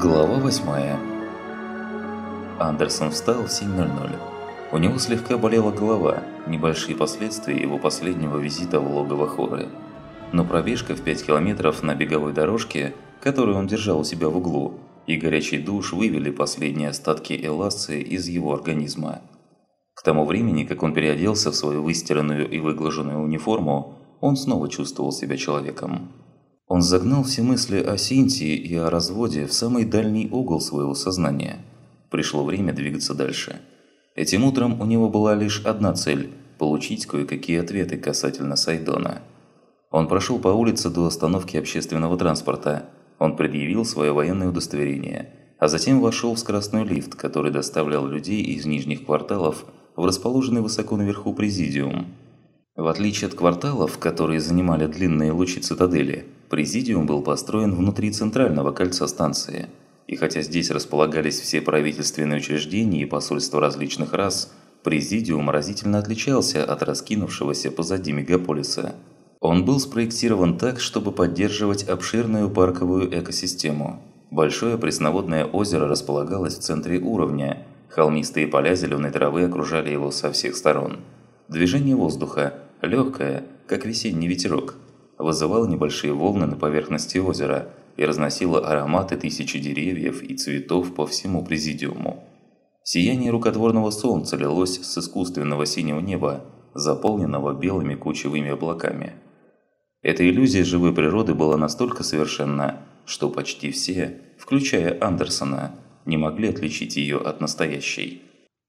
Глава 8 Андерсон встал в 7.00. У него слегка болела голова, небольшие последствия его последнего визита в логово Хоры. Но пробежка в 5 километров на беговой дорожке, которую он держал у себя в углу, и горячий душ вывели последние остатки эласции из его организма. К тому времени, как он переоделся в свою выстиранную и выглаженную униформу, он снова чувствовал себя человеком. Он загнал все мысли о Синтии и о разводе в самый дальний угол своего сознания. Пришло время двигаться дальше. Этим утром у него была лишь одна цель – получить кое-какие ответы касательно Сайдона. Он прошел по улице до остановки общественного транспорта. Он предъявил свое военное удостоверение, а затем вошел в скоростной лифт, который доставлял людей из нижних кварталов в расположенный высоко наверху президиум. В отличие от кварталов, которые занимали длинные лучи цитадели, президиум был построен внутри центрального кольца станции. И хотя здесь располагались все правительственные учреждения и посольства различных рас, президиум разительно отличался от раскинувшегося позади мегаполиса. Он был спроектирован так, чтобы поддерживать обширную парковую экосистему. Большое пресноводное озеро располагалось в центре уровня, холмистые поля зеленой травы окружали его со всех сторон. Движение воздуха – легкая, как весенний ветерок, вызывала небольшие волны на поверхности озера и разносила ароматы тысячи деревьев и цветов по всему президиуму. Сияние рукотворного солнца лилось с искусственного синего неба, заполненного белыми кучевыми облаками. Эта иллюзия живой природы была настолько совершенна, что почти все, включая Андерсона, не могли отличить ее от настоящей.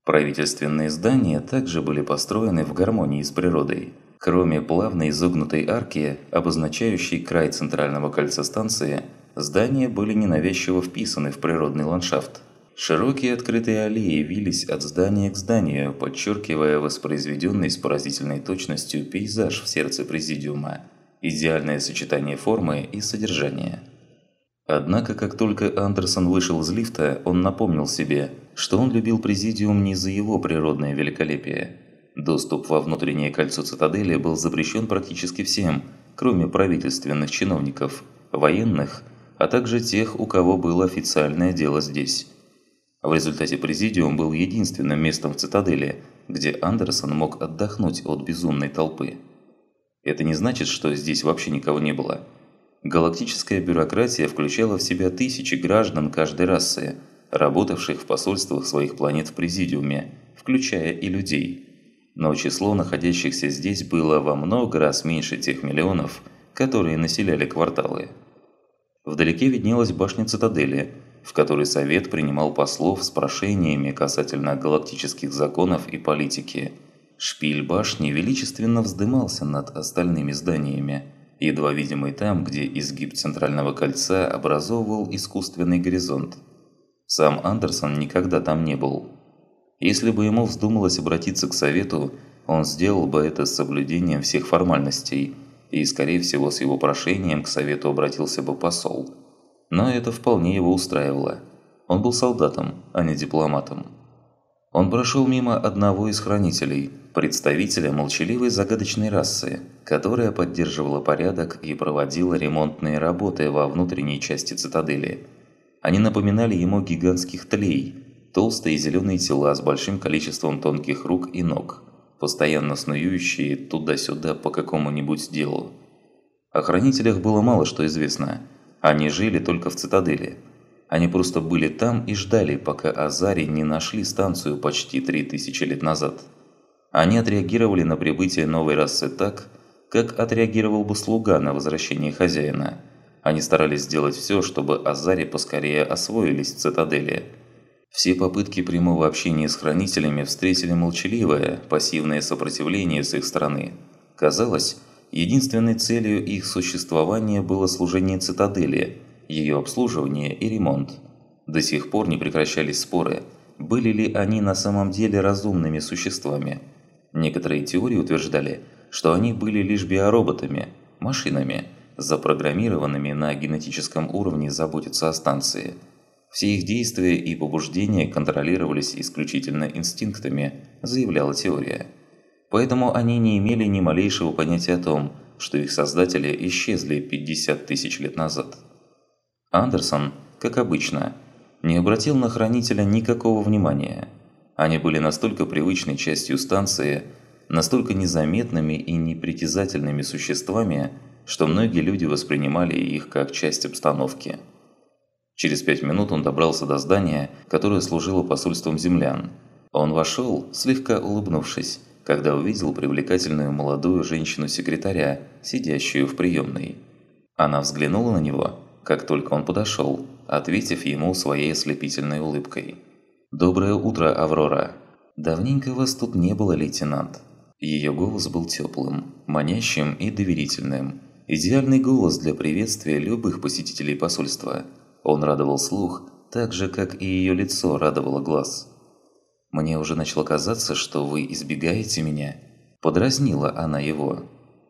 Правительственные здания также были построены в гармонии с природой. Кроме плавно изогнутой арки, обозначающей край центрального кольца станции, здания были ненавязчиво вписаны в природный ландшафт. Широкие открытые аллеи вились от здания к зданию, подчеркивая воспроизведенный с поразительной точностью пейзаж в сердце президиума. Идеальное сочетание формы и содержания. Однако, как только Андерсон вышел из лифта, он напомнил себе, что он любил Президиум не за его природное великолепие. Доступ во внутреннее кольцо цитадели был запрещен практически всем, кроме правительственных чиновников, военных, а также тех, у кого было официальное дело здесь. В результате Президиум был единственным местом в цитадели, где Андерсон мог отдохнуть от безумной толпы. Это не значит, что здесь вообще никого не было – Галактическая бюрократия включала в себя тысячи граждан каждой расы, работавших в посольствах своих планет в Президиуме, включая и людей. Но число находящихся здесь было во много раз меньше тех миллионов, которые населяли кварталы. Вдалеке виднелась башня цитадели, в которой Совет принимал послов с прошениями касательно галактических законов и политики. Шпиль башни величественно вздымался над остальными зданиями – едва видимый там, где изгиб центрального кольца образовывал искусственный горизонт. Сам Андерсон никогда там не был. Если бы ему вздумалось обратиться к совету, он сделал бы это с соблюдением всех формальностей, и, скорее всего, с его прошением к совету обратился бы посол. Но это вполне его устраивало. Он был солдатом, а не дипломатом. Он прошел мимо одного из хранителей, представителя молчаливой загадочной расы, которая поддерживала порядок и проводила ремонтные работы во внутренней части цитадели. Они напоминали ему гигантских тлей, толстые зеленые тела с большим количеством тонких рук и ног, постоянно снующие туда-сюда по какому-нибудь делу. О хранителях было мало что известно. Они жили только в цитадели – они просто были там и ждали, пока Азари не нашли станцию почти 3000 лет назад. Они отреагировали на прибытие новой расы так, как отреагировал бы слуга на возвращение хозяина. Они старались сделать все, чтобы Азари поскорее освоились в цитадели. Все попытки прямого общения с хранителями встретили молчаливое, пассивное сопротивление с их стороны. Казалось, единственной целью их существования было служение цитадели – ее обслуживание и ремонт. До сих пор не прекращались споры, были ли они на самом деле разумными существами. Некоторые теории утверждали, что они были лишь биороботами, машинами, запрограммированными на генетическом уровне заботиться о станции. Все их действия и побуждения контролировались исключительно инстинктами, заявляла теория. Поэтому они не имели ни малейшего понятия о том, что их создатели исчезли 50 тысяч лет назад. Андерсон, как обычно, не обратил на хранителя никакого внимания. Они были настолько привычной частью станции, настолько незаметными и непритязательными существами, что многие люди воспринимали их как часть обстановки. Через пять минут он добрался до здания, которое служило посольством землян. Он вошел, слегка улыбнувшись, когда увидел привлекательную молодую женщину-секретаря, сидящую в приемной. Она взглянула на него, как только он подошел, ответив ему своей ослепительной улыбкой. «Доброе утро, Аврора!» «Давненько вас тут не было, лейтенант». Ее голос был теплым, манящим и доверительным. Идеальный голос для приветствия любых посетителей посольства – он радовал слух, так же, как и ее лицо радовало глаз. «Мне уже начало казаться, что вы избегаете меня». Подразнила она его.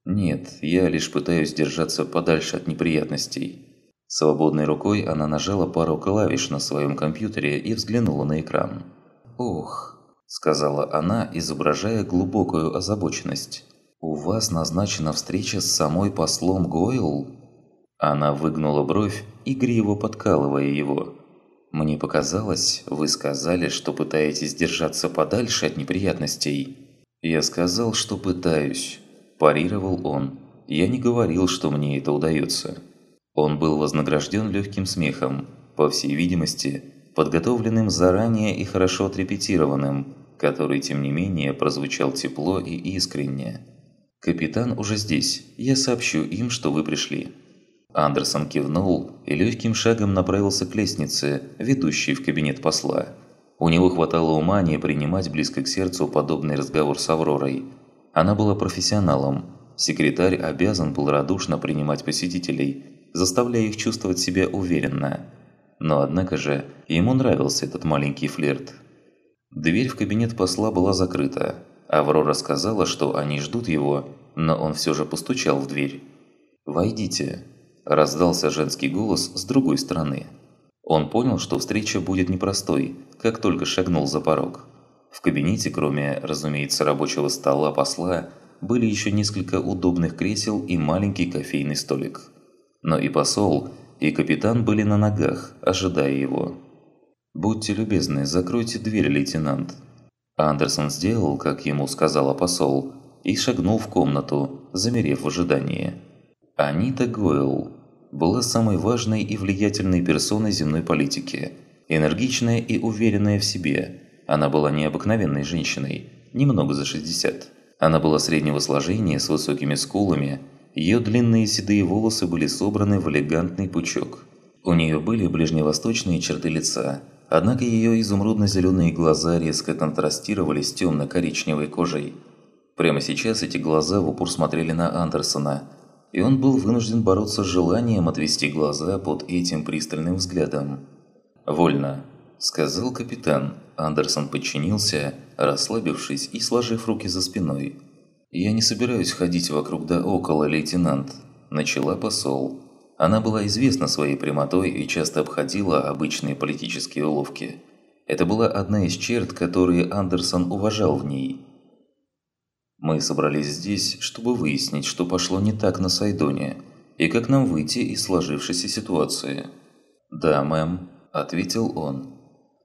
«Нет, я лишь пытаюсь держаться подальше от неприятностей». Свободной рукой она нажала пару клавиш на своем компьютере и взглянула на экран. «Ох», – сказала она, изображая глубокую озабоченность. «У вас назначена встреча с самой послом Гойл?» Она выгнула бровь, игриво подкалывая его. «Мне показалось, вы сказали, что пытаетесь держаться подальше от неприятностей». «Я сказал, что пытаюсь», – парировал он. «Я не говорил, что мне это удается». Он был вознагражден легким смехом, по всей видимости, подготовленным заранее и хорошо отрепетированным, который, тем не менее, прозвучал тепло и искренне. «Капитан уже здесь. Я сообщу им, что вы пришли». Андерсон кивнул и легким шагом направился к лестнице, ведущей в кабинет посла. У него хватало ума не принимать близко к сердцу подобный разговор с Авророй. Она была профессионалом. Секретарь обязан был радушно принимать посетителей, заставляя их чувствовать себя уверенно. Но однако же, ему нравился этот маленький флирт. Дверь в кабинет посла была закрыта. Аврора сказала, что они ждут его, но он все же постучал в дверь. «Войдите», Раздался женский голос с другой стороны. Он понял, что встреча будет непростой, как только шагнул за порог. В кабинете, кроме, разумеется, рабочего стола посла, были еще несколько удобных кресел и маленький кофейный столик. Но и посол, и капитан были на ногах, ожидая его. «Будьте любезны, закройте дверь, лейтенант». Андерсон сделал, как ему сказала посол, и шагнул в комнату, замерев в ожидании. Анита Гойл была самой важной и влиятельной персоной земной политики. Энергичная и уверенная в себе, она была необыкновенной женщиной, немного за 60. Она была среднего сложения с высокими скулами, ее длинные седые волосы были собраны в элегантный пучок. У нее были ближневосточные черты лица, однако ее изумрудно-зеленые глаза резко контрастировали с темно-коричневой кожей. Прямо сейчас эти глаза в упор смотрели на Андерсона – и он был вынужден бороться с желанием отвести глаза под этим пристальным взглядом. «Вольно», – сказал капитан. Андерсон подчинился, расслабившись и сложив руки за спиной. «Я не собираюсь ходить вокруг да около, лейтенант», – начала посол. Она была известна своей прямотой и часто обходила обычные политические уловки. Это была одна из черт, которые Андерсон уважал в ней – мы собрались здесь, чтобы выяснить, что пошло не так на Сайдоне, и как нам выйти из сложившейся ситуации. «Да, мэм», – ответил он.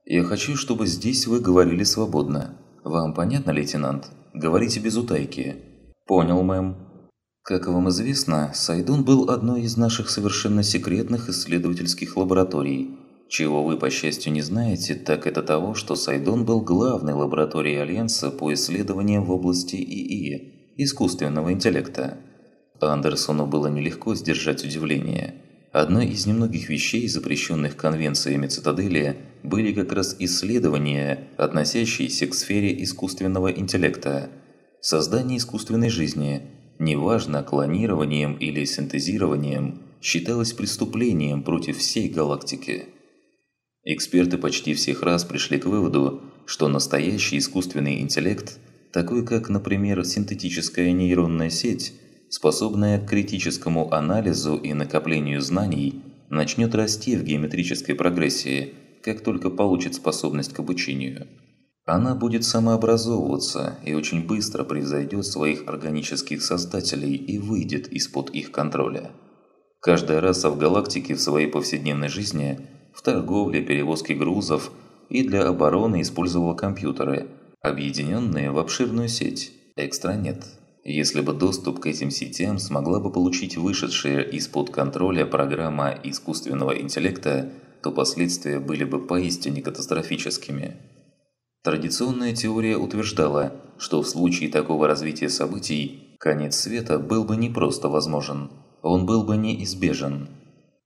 «Я хочу, чтобы здесь вы говорили свободно. Вам понятно, лейтенант? Говорите без утайки». «Понял, мэм». Как вам известно, Сайдон был одной из наших совершенно секретных исследовательских лабораторий – чего вы, по счастью, не знаете, так это того, что Сайдон был главной лабораторией Альянса по исследованиям в области ИИ, искусственного интеллекта. Андерсону было нелегко сдержать удивление. Одной из немногих вещей, запрещенных конвенциями Цитадели, были как раз исследования, относящиеся к сфере искусственного интеллекта. Создание искусственной жизни, неважно клонированием или синтезированием, считалось преступлением против всей галактики. Эксперты почти всех раз пришли к выводу, что настоящий искусственный интеллект, такой как, например, синтетическая нейронная сеть, способная к критическому анализу и накоплению знаний, начнет расти в геометрической прогрессии, как только получит способность к обучению. Она будет самообразовываться и очень быстро превзойдет своих органических создателей и выйдет из-под их контроля. Каждая раса в галактике в своей повседневной жизни – в торговле, перевозке грузов и для обороны использовала компьютеры, объединенные в обширную сеть – экстранет. Если бы доступ к этим сетям смогла бы получить вышедшая из-под контроля программа искусственного интеллекта, то последствия были бы поистине катастрофическими. Традиционная теория утверждала, что в случае такого развития событий конец света был бы не просто возможен, он был бы неизбежен.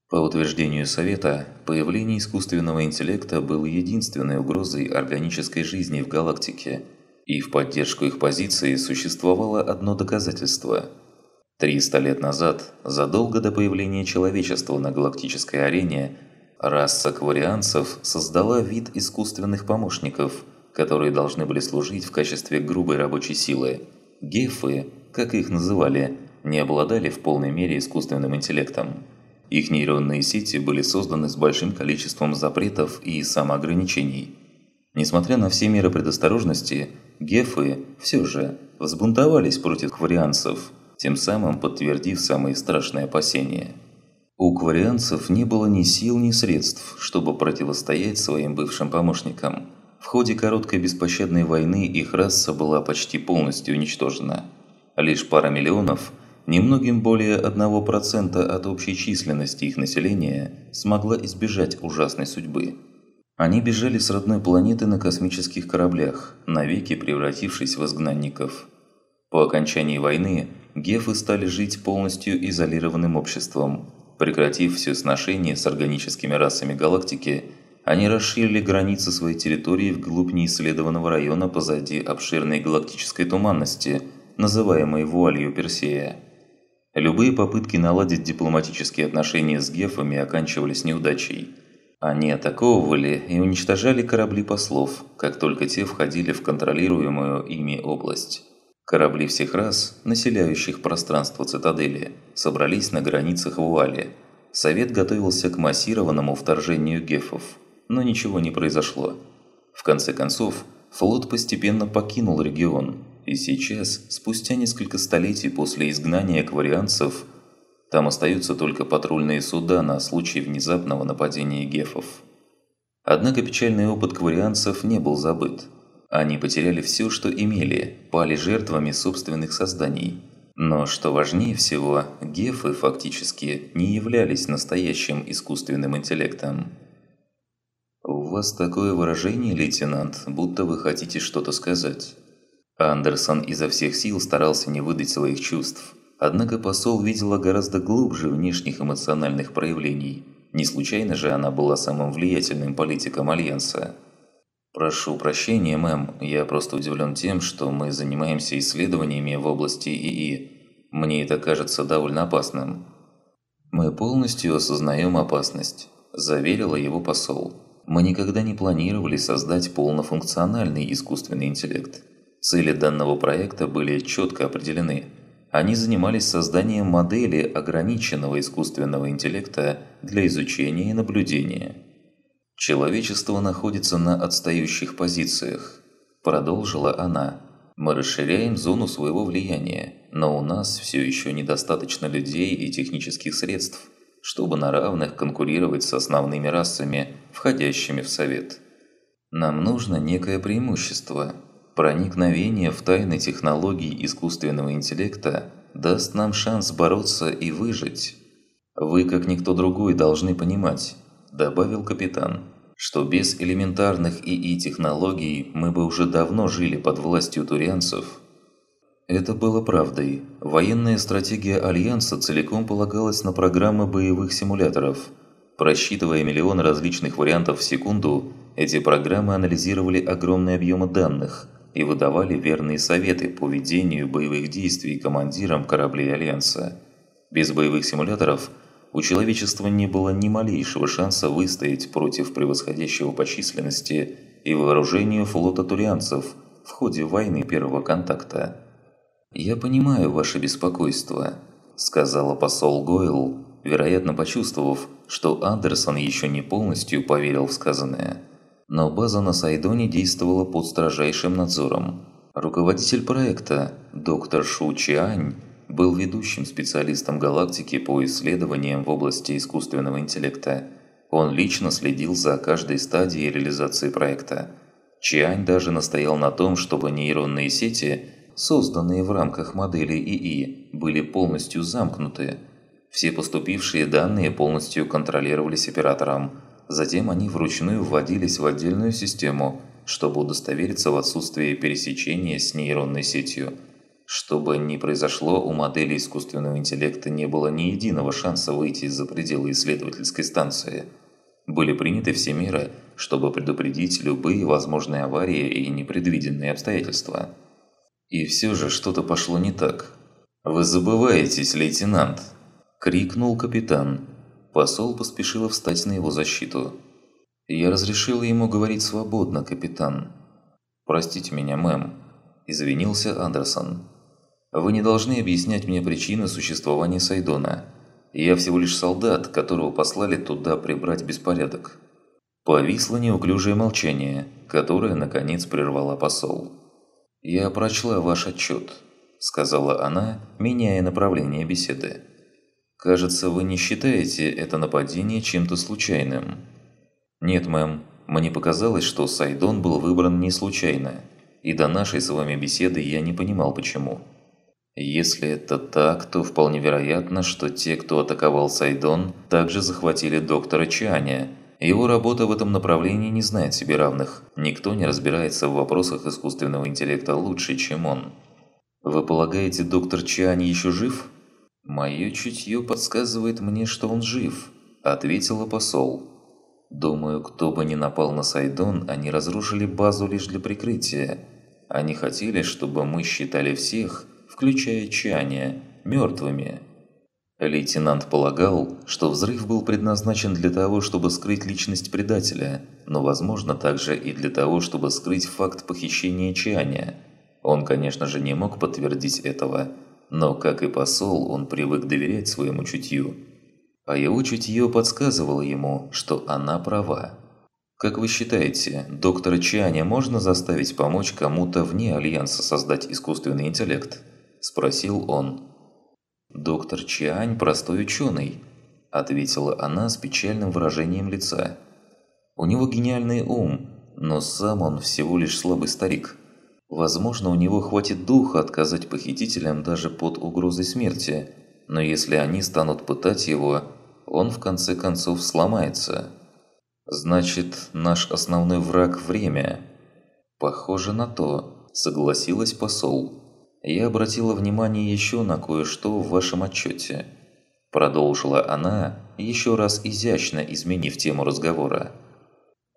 По утверждению Совета, появление искусственного интеллекта было единственной угрозой органической жизни в галактике – и в поддержку их позиции существовало одно доказательство. 300 лет назад, задолго до появления человечества на галактической арене, раса кварианцев создала вид искусственных помощников, которые должны были служить в качестве грубой рабочей силы. Гефы, как их называли, не обладали в полной мере искусственным интеллектом. Их нейронные сети были созданы с большим количеством запретов и самоограничений. Несмотря на все меры предосторожности, Гефы все же взбунтовались против кварианцев, тем самым подтвердив самые страшные опасения. У кварианцев не было ни сил, ни средств, чтобы противостоять своим бывшим помощникам. В ходе короткой беспощадной войны их раса была почти полностью уничтожена. Лишь пара миллионов, немногим более 1% от общей численности их населения, смогла избежать ужасной судьбы. Они бежали с родной планеты на космических кораблях, навеки превратившись в изгнанников. По окончании войны гефы стали жить полностью изолированным обществом. Прекратив все сношения с органическими расами галактики, они расширили границы своей территории вглубь неисследованного района позади обширной галактической туманности, называемой вуалью Персея. Любые попытки наладить дипломатические отношения с гефами оканчивались неудачей – они атаковывали и уничтожали корабли послов, как только те входили в контролируемую ими область. Корабли всех рас, населяющих пространство цитадели, собрались на границах Вуали. Совет готовился к массированному вторжению гефов, но ничего не произошло. В конце концов, флот постепенно покинул регион, и сейчас, спустя несколько столетий после изгнания кварианцев, там остаются только патрульные суда на случай внезапного нападения гефов. Однако печальный опыт кварианцев не был забыт. Они потеряли все, что имели, пали жертвами собственных созданий. Но что важнее всего, гефы фактически не являлись настоящим искусственным интеллектом. «У вас такое выражение, лейтенант, будто вы хотите что-то сказать». Андерсон изо всех сил старался не выдать своих чувств. Однако посол видела гораздо глубже внешних эмоциональных проявлений. Не случайно же она была самым влиятельным политиком Альянса. «Прошу прощения, мэм, я просто удивлен тем, что мы занимаемся исследованиями в области ИИ. Мне это кажется довольно опасным». «Мы полностью осознаем опасность», – заверила его посол. «Мы никогда не планировали создать полнофункциональный искусственный интеллект. Цели данного проекта были четко определены – они занимались созданием модели ограниченного искусственного интеллекта для изучения и наблюдения. «Человечество находится на отстающих позициях», – продолжила она. «Мы расширяем зону своего влияния, но у нас все еще недостаточно людей и технических средств, чтобы на равных конкурировать с основными расами, входящими в Совет. Нам нужно некое преимущество – Проникновение в тайны технологий искусственного интеллекта даст нам шанс бороться и выжить. Вы, как никто другой, должны понимать, добавил капитан, что без элементарных ИИ-технологий мы бы уже давно жили под властью турианцев. Это было правдой. Военная стратегия Альянса целиком полагалась на программы боевых симуляторов. Просчитывая миллионы различных вариантов в секунду, эти программы анализировали огромные объемы данных – и выдавали верные советы по ведению боевых действий командирам кораблей Альянса. Без боевых симуляторов у человечества не было ни малейшего шанса выстоять против превосходящего по численности и вооружению флота турианцев в ходе войны первого контакта. «Я понимаю ваше беспокойство», – сказала посол Гойл, вероятно почувствовав, что Андерсон еще не полностью поверил в сказанное. Но база на Сайдоне действовала под строжайшим надзором. Руководитель проекта, доктор Шу Чиань, был ведущим специалистом галактики по исследованиям в области искусственного интеллекта. Он лично следил за каждой стадией реализации проекта. Чиань даже настоял на том, чтобы нейронные сети, созданные в рамках модели ИИ, были полностью замкнуты. Все поступившие данные полностью контролировались оператором. Затем они вручную вводились в отдельную систему, чтобы удостовериться в отсутствии пересечения с нейронной сетью. Чтобы не произошло, у модели искусственного интеллекта не было ни единого шанса выйти за пределы исследовательской станции – были приняты все меры, чтобы предупредить любые возможные аварии и непредвиденные обстоятельства. И все же что-то пошло не так. «Вы забываетесь, лейтенант!» – крикнул капитан. Посол поспешил встать на его защиту. «Я разрешил ему говорить свободно, капитан». «Простите меня, мэм», – извинился Андерсон. «Вы не должны объяснять мне причины существования Сайдона. Я всего лишь солдат, которого послали туда прибрать беспорядок». Повисло неуклюжее молчание, которое, наконец, прервала посол. «Я прочла ваш отчет», – сказала она, меняя направление беседы. «Кажется, вы не считаете это нападение чем-то случайным». «Нет, мэм, мне показалось, что Сайдон был выбран не случайно, и до нашей с вами беседы я не понимал, почему». Если это так, то вполне вероятно, что те, кто атаковал Сайдон, также захватили доктора Чаня. Его работа в этом направлении не знает себе равных. Никто не разбирается в вопросах искусственного интеллекта лучше, чем он. Вы полагаете, доктор Чиань еще жив? Мое чутье подсказывает мне, что он жив, ответила посол. Думаю, кто бы ни напал на Сайдон, они разрушили базу лишь для прикрытия. Они хотели, чтобы мы считали всех, включая Чаня, мертвыми. Лейтенант полагал, что взрыв был предназначен для того, чтобы скрыть личность предателя, но, возможно, также и для того, чтобы скрыть факт похищения Чаня. Он, конечно же, не мог подтвердить этого, но, как и посол, он привык доверять своему чутью. А его чутье подсказывало ему, что она права. Как вы считаете, доктора Чаня можно заставить помочь кому-то вне Альянса создать искусственный интеллект? – спросил он. «Доктор Чиань – простой ученый», – ответила она с печальным выражением лица. «У него гениальный ум, но сам он всего лишь слабый старик. Возможно, у него хватит духа отказать похитителям даже под угрозой смерти, но если они станут пытать его, он в конце концов сломается. Значит, наш основной враг – время». «Похоже на то», – согласилась посол. «Я обратила внимание еще на кое-что в вашем отчете», – продолжила она, еще раз изящно изменив тему разговора.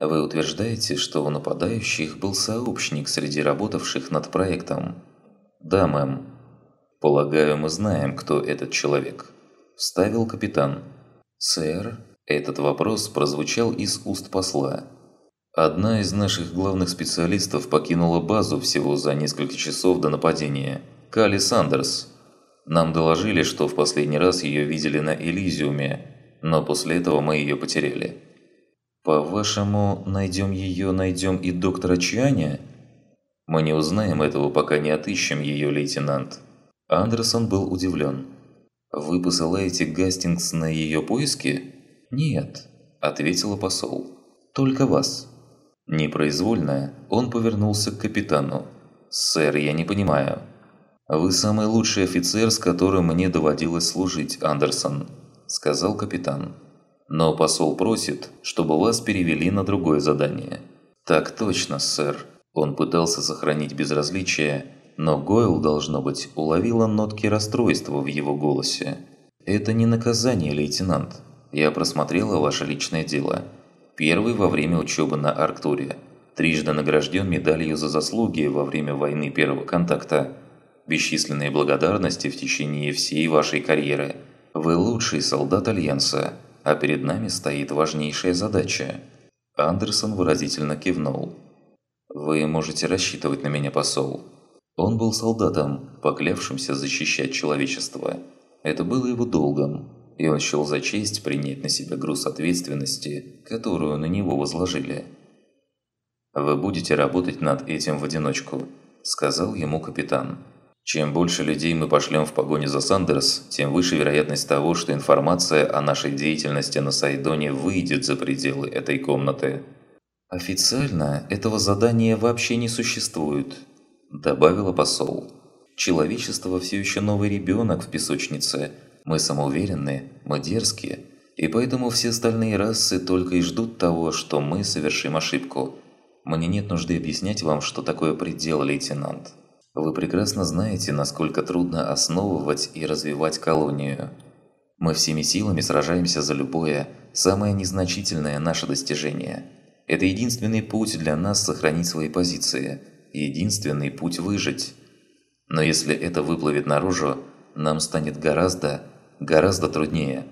«Вы утверждаете, что у нападающих был сообщник среди работавших над проектом?» «Да, мэм». «Полагаю, мы знаем, кто этот человек», – вставил капитан. «Сэр?» Этот вопрос прозвучал из уст посла. Одна из наших главных специалистов покинула базу всего за несколько часов до нападения. Кали Сандерс. Нам доложили, что в последний раз ее видели на Элизиуме, но после этого мы ее потеряли. По-вашему, найдем ее, найдем и доктора Чианя? Мы не узнаем этого, пока не отыщем ее, лейтенант. Андерсон был удивлен. Вы посылаете Гастингс на ее поиски? Нет, ответила посол. Только вас. Непроизвольно он повернулся к капитану. «Сэр, я не понимаю». «Вы самый лучший офицер, с которым мне доводилось служить, Андерсон», – сказал капитан. «Но посол просит, чтобы вас перевели на другое задание». «Так точно, сэр». Он пытался сохранить безразличие, но Гойл, должно быть, уловила нотки расстройства в его голосе. «Это не наказание, лейтенант. Я просмотрела ваше личное дело. Первый во время учебы на Арктуре. Трижды награжден медалью за заслуги во время войны первого контакта. Бесчисленные благодарности в течение всей вашей карьеры. Вы лучший солдат Альянса, а перед нами стоит важнейшая задача. Андерсон выразительно кивнул. «Вы можете рассчитывать на меня, посол». Он был солдатом, поклявшимся защищать человечество. Это было его долгом, и он счел за честь принять на себя груз ответственности, которую на него возложили. «Вы будете работать над этим в одиночку», – сказал ему капитан. Чем больше людей мы пошлем в погоню за Сандерс, тем выше вероятность того, что информация о нашей деятельности на Сайдоне выйдет за пределы этой комнаты. «Официально этого задания вообще не существует», – добавила посол. «Человечество все еще новый ребенок в песочнице. Мы самоуверенны, мы дерзкие, и поэтому все остальные расы только и ждут того, что мы совершим ошибку. Мне нет нужды объяснять вам, что такое предел, лейтенант». Вы прекрасно знаете, насколько трудно основывать и развивать колонию. Мы всеми силами сражаемся за любое, самое незначительное наше достижение. Это единственный путь для нас сохранить свои позиции, единственный путь выжить. Но если это выплывет наружу, нам станет гораздо, гораздо труднее.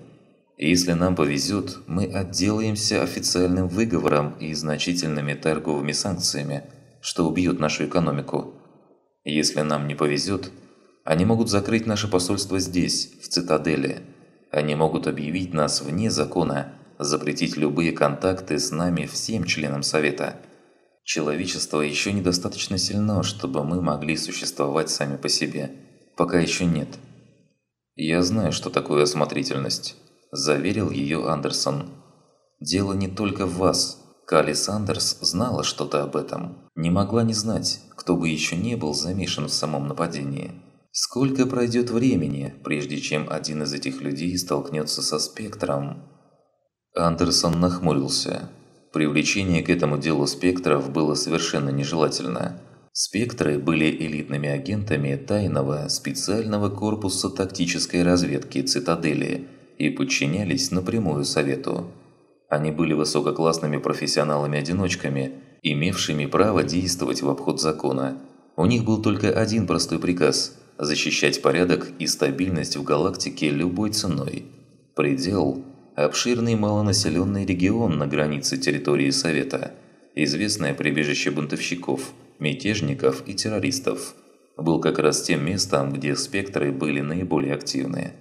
И если нам повезет, мы отделаемся официальным выговором и значительными торговыми санкциями, что убьет нашу экономику. Если нам не повезет, они могут закрыть наше посольство здесь, в цитадели. Они могут объявить нас вне закона, запретить любые контакты с нами всем членам Совета. Человечество еще недостаточно сильно, чтобы мы могли существовать сами по себе. Пока еще нет. «Я знаю, что такое осмотрительность», – заверил ее Андерсон. «Дело не только в вас. Калли Сандерс знала что-то об этом. Не могла не знать, кто бы еще не был замешан в самом нападении. Сколько пройдет времени, прежде чем один из этих людей столкнется со спектром? Андерсон нахмурился. Привлечение к этому делу спектров было совершенно нежелательно. Спектры были элитными агентами тайного специального корпуса тактической разведки «Цитадели» и подчинялись напрямую Совету. Они были высококлассными профессионалами-одиночками – имевшими право действовать в обход закона. У них был только один простой приказ – защищать порядок и стабильность в галактике любой ценой. Предел – обширный малонаселенный регион на границе территории Совета, известное прибежище бунтовщиков, мятежников и террористов, был как раз тем местом, где спектры были наиболее активны.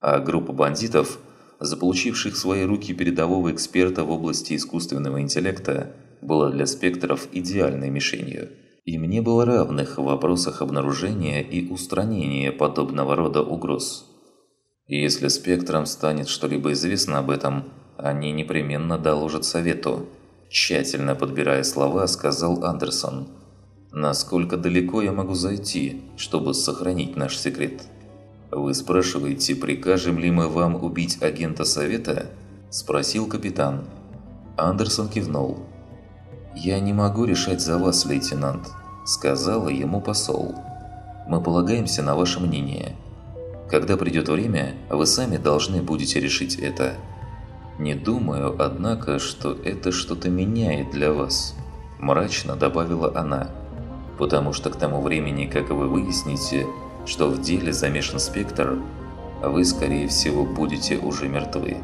А группа бандитов, заполучивших в свои руки передового эксперта в области искусственного интеллекта, была для спектров идеальной мишенью. Им не было равных в вопросах обнаружения и устранения подобного рода угроз. Если спектрам станет что-либо известно об этом, они непременно доложат совету. Тщательно подбирая слова, сказал Андерсон. «Насколько далеко я могу зайти, чтобы сохранить наш секрет?» «Вы спрашиваете, прикажем ли мы вам убить агента совета?» – спросил капитан. Андерсон кивнул. «Я не могу решать за вас, лейтенант», – сказала ему посол. «Мы полагаемся на ваше мнение. Когда придет время, вы сами должны будете решить это. Не думаю, однако, что это что-то меняет для вас», – мрачно добавила она. «Потому что к тому времени, как вы выясните, что в деле замешан спектр, вы, скорее всего, будете уже мертвы».